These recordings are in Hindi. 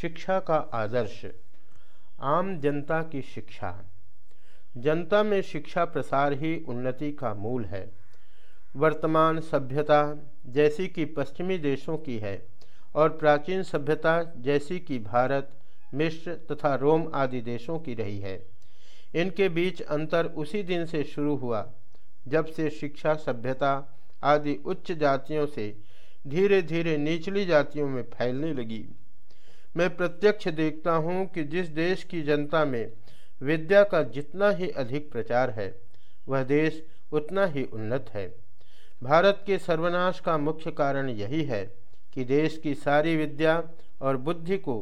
शिक्षा का आदर्श, आम जनता की शिक्षा। जनता में शिक्षा प्रसार ही उन्नति का मूल है। वर्तमान सभ्यता जैसी कि पश्चिमी देशों की है और प्राचीन सभ्यता जैसी कि भारत मिश्र तथा रोम आदि देशों की रही है। इनके बीच अंतर उसी दिन से शुरू हुआ, जब से शिक्षा सभ्यता आदि उच्च जातियों से धीरे धीरे निचली जातियों में फैलने लगी। मैं प्रत्यक्ष देखता हूँ कि जिस देश की जनता में विद्या का जितना ही अधिक प्रचार है, वह देश उतना ही उन्नत है। भारत के सर्वनाश का मुख्य कारण यही है कि देश की सारी विद्या और बुद्धि को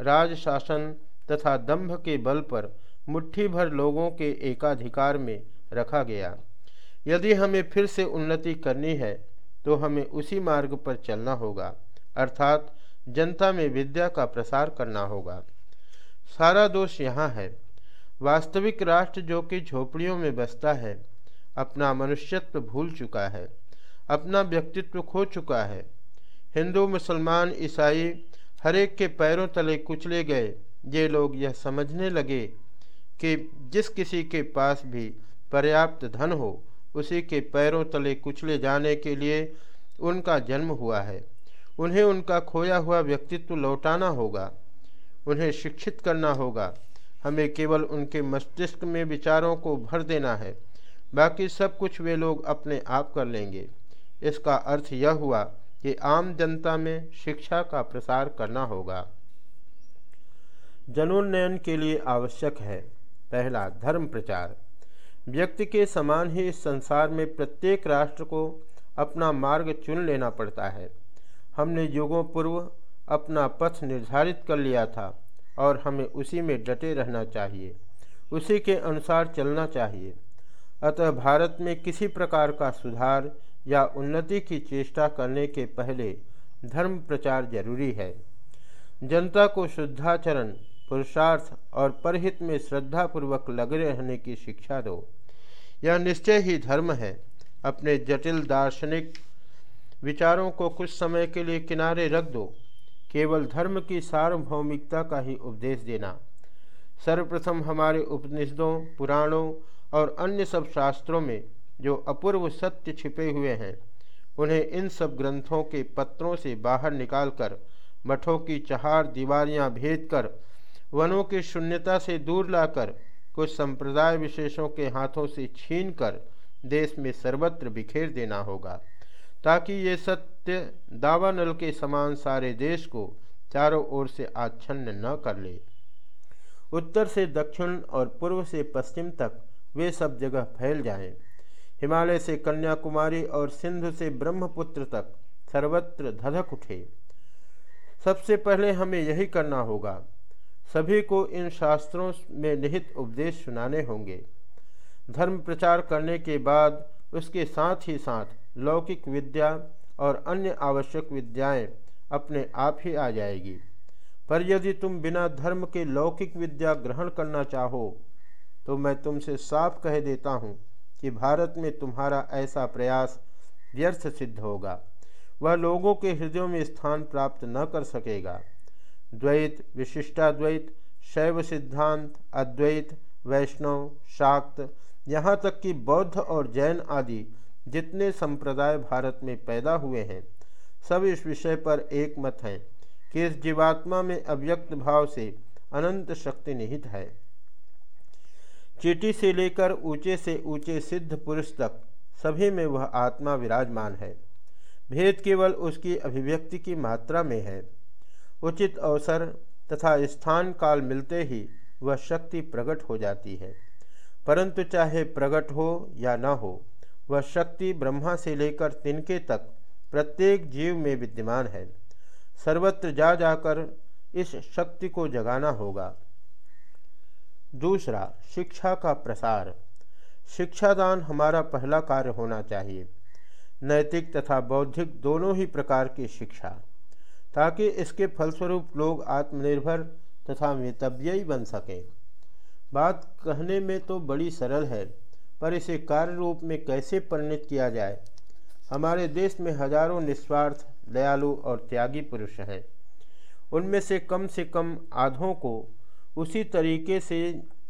राज शासन तथा दंभ के बल पर मुट्ठी भर लोगों के एकाधिकार में रखा गया। यदि हमें फिर से उन्नति करनी है तो हमें उसी मार्ग पर चलना होगा, अर्थात जनता में विद्या का प्रसार करना होगा। सारा दोष यहाँ है। वास्तविक राष्ट्र जो कि झोपड़ियों में बसता है, अपना मनुष्यत्व भूल चुका है, अपना व्यक्तित्व खो चुका है। हिंदू, मुसलमान, ईसाई हरेक के पैरों तले कुचले गए। ये लोग यह समझने लगे कि जिस किसी के पास भी पर्याप्त धन हो, उसी के पैरों तले कुचले जाने के लिए उनका जन्म हुआ है। उन्हें उनका खोया हुआ व्यक्तित्व लौटाना होगा। उन्हें शिक्षित करना होगा। हमें केवल उनके मस्तिष्क में विचारों को भर देना है। बाकी सब कुछ वे लोग अपने आप कर लेंगे। इसका अर्थ यह हुआ कि आम जनता में शिक्षा का प्रसार करना होगा। जनोन्नयन के लिए आवश्यक है। पहला, धर्म प्रचार। व्यक्ति के समान ही इस संसार में प्रत्येक राष्ट्र को अपना मार्ग चुन लेना पड़ता है। हमने युगों पूर्व अपना पथ निर्धारित कर लिया था और हमें उसी में डटे रहना चाहिए। उसी के अनुसार चलना चाहिए। अतः भारत में किसी प्रकार का सुधार या उन्नति की चेष्टा करने के पहले धर्म प्रचार ज़रूरी है। जनता को शुद्धाचरण, पुरुषार्थ और परहित में श्रद्धापूर्वक लगे रहने की शिक्षा दो। यह निश्चय ही धर्म है। अपने जटिल दार्शनिक विचारों को कुछ समय के लिए किनारे रख दो। केवल धर्म की सार्वभौमिकता का ही उपदेश देना। सर्वप्रथम हमारे उपनिषदों, पुराणों और अन्य सब शास्त्रों में जो अपूर्व सत्य छिपे हुए हैं, उन्हें इन सब ग्रंथों के पत्रों से बाहर निकालकर, मठों की चहार दीवारियाँ भेद कर वनों की शून्यता से दूर लाकर, कुछ संप्रदाय विशेषों के हाथों से छीन कर देश में सर्वत्र बिखेर देना होगा। ताकि ये सत्य दावानल के समान सारे देश को चारों ओर से आच्छन्न न कर ले। उत्तर से दक्षिण और पूर्व से पश्चिम तक वे सब जगह फैल जाएँ। हिमालय से कन्याकुमारी और सिंधु से ब्रह्मपुत्र तक सर्वत्र धधक उठे। सबसे पहले हमें यही करना होगा। सभी को इन शास्त्रों में निहित उपदेश सुनाने होंगे। धर्म प्रचार करने के बाद उसके साथ ही साथ लौकिक विद्या और अन्य आवश्यक विद्याएँ अपने आप ही आ जाएगी। पर यदि तुम बिना धर्म के लौकिक विद्या ग्रहण करना चाहो तो मैं तुमसे साफ़ कह देता हूँ कि भारत में तुम्हारा ऐसा प्रयास व्यर्थ सिद्ध होगा। वह लोगों के हृदयों में स्थान प्राप्त न कर सकेगा। द्वैत, विशिष्टाद्वैत, शैव सिद्धांत, अद्वैत, वैष्णव, शाक्त, यहाँ तक कि बौद्ध और जैन आदि जितने संप्रदाय भारत में पैदा हुए हैं, सब इस विषय पर एक मत हैं कि इस जीवात्मा में अव्यक्त भाव से अनंत शक्ति निहित है। चीटी से लेकर ऊँचे से ऊँचे सिद्ध पुरुष तक सभी में वह आत्मा विराजमान है। भेद केवल उसकी अभिव्यक्ति की मात्रा में है। उचित अवसर तथा स्थान काल मिलते ही वह शक्ति प्रकट हो जाती है, परंतु चाहे प्रकट हो या न हो वह शक्ति ब्रह्मा से लेकर तिनके तक प्रत्येक जीव में विद्यमान है। सर्वत्र जा जाकर इस शक्ति को जगाना होगा। दूसरा, शिक्षा का प्रसार। शिक्षादान हमारा पहला कार्य होना चाहिए। नैतिक तथा बौद्धिक दोनों ही प्रकार की शिक्षा, ताकि इसके फलस्वरूप लोग आत्मनिर्भर तथा मितव्ययी बन सकें। बात कहने में तो बड़ी सरल है पर इसे कार्य रूप में कैसे परिणित किया जाए? हमारे देश में हज़ारों निस्वार्थ, दयालु और त्यागी पुरुष हैं। उनमें से कम से कम आधों को उसी तरीके से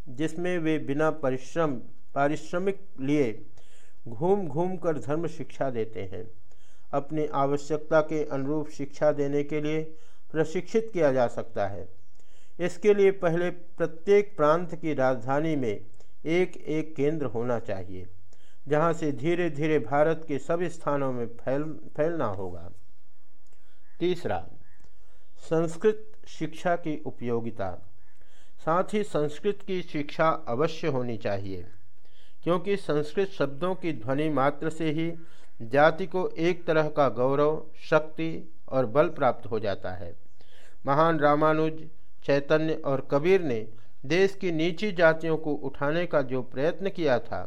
जिसमें वे बिना परिश्रम, पारिश्रमिक लिए घूम घूम कर धर्म शिक्षा देते हैं। अपनी आवश्यकता के अनुरूप शिक्षा देने के लिए प्रशिक्षित किया जा सकता है। इसके लिए पहले प्रत्येक प्रांत की राजधानी में एक एक केंद्र होना चाहिए, जहाँ से धीरे धीरे भारत के सभी स्थानों में फैल, फैलना होगा। तीसरा, संस्कृत शिक्षा की उपयोगिता। साथ ही संस्कृत की शिक्षा अवश्य होनी चाहिए, क्योंकि संस्कृत शब्दों की ध्वनि मात्र से ही जाति को एक तरह का गौरव, शक्ति और बल प्राप्त हो जाता है। महान रामानुज, चैतन्य और कबीर ने देश की नीची जातियों को उठाने का जो प्रयत्न किया था,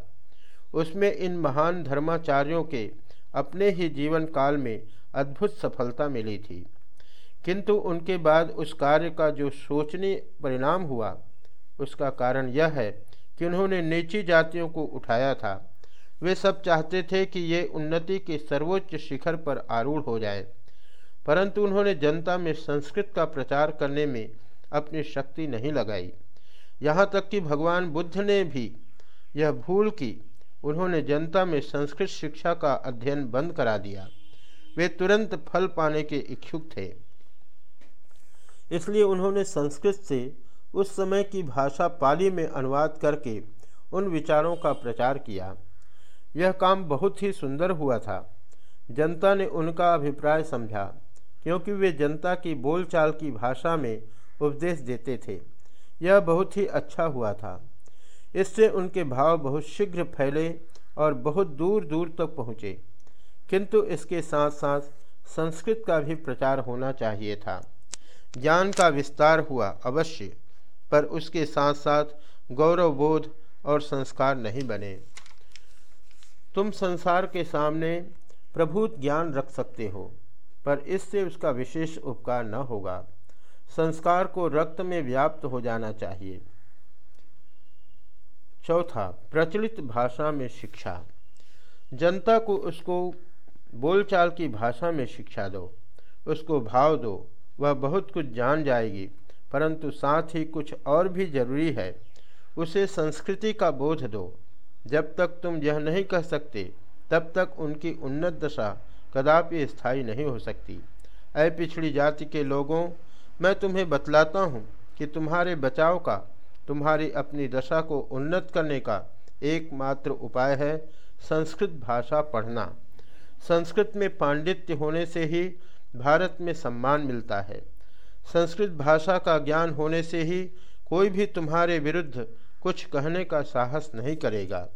उसमें इन महान धर्माचार्यों के अपने ही जीवन काल में अद्भुत सफलता मिली थी। किंतु उनके बाद उस कार्य का जो सोचनीय परिणाम हुआ, उसका कारण यह है कि उन्होंने नीची जातियों को उठाया था। वे सब चाहते थे कि ये उन्नति के सर्वोच्च शिखर पर आरूढ़ हो जाए, परंतु उन्होंने जनता में संस्कृत का प्रचार करने में अपनी शक्ति नहीं लगाई। यहाँ तक कि भगवान बुद्ध ने भी यह भूल की उन्होंने जनता में संस्कृत शिक्षा का अध्ययन बंद करा दिया। वे तुरंत फल पाने के इच्छुक थे। इसलिए उन्होंने संस्कृत से उस समय की भाषा पाली में अनुवाद करके उन विचारों का प्रचार किया। यह काम बहुत ही सुंदर हुआ था। जनता ने उनका अभिप्राय समझा, क्योंकि वे जनता की बोलचाल की भाषा में उपदेश देते थे। यह बहुत ही अच्छा हुआ था। इससे उनके भाव बहुत शीघ्र फैले और बहुत दूर दूर तक तो पहुँचे। किंतु इसके साथ साथ संस्कृत का भी प्रचार होना चाहिए था। ज्ञान का विस्तार हुआ अवश्य, पर उसके साथ साथ गौरव बोध और संस्कार नहीं बने। तुम संसार के सामने प्रभुत ज्ञान रख सकते हो, पर इससे उसका विशेष उपकार न होगा। संस्कार को रक्त में व्याप्त हो जाना चाहिए। चौथा, प्रचलित भाषा में शिक्षा। जनता को उसको बोलचाल की भाषा में शिक्षा दो, उसको भाव दो, वह बहुत कुछ जान जाएगी, परंतु साथ ही कुछ और भी ज़रूरी है, उसे संस्कृति का बोध दो। जब तक तुम यह नहीं कह सकते, तब तक उनकी उन्नत दशा कदापि स्थायी नहीं हो सकती। अ पिछड़ी जाति के लोगों मैं तुम्हें बतलाता हूँ कि तुम्हारे बचाव का, तुम्हारी अपनी दशा को उन्नत करने का एकमात्र उपाय है संस्कृत भाषा पढ़ना। संस्कृत में पांडित्य होने से ही भारत में सम्मान मिलता है। संस्कृत भाषा का ज्ञान होने से ही कोई भी तुम्हारे विरुद्ध कुछ कहने का साहस नहीं करेगा।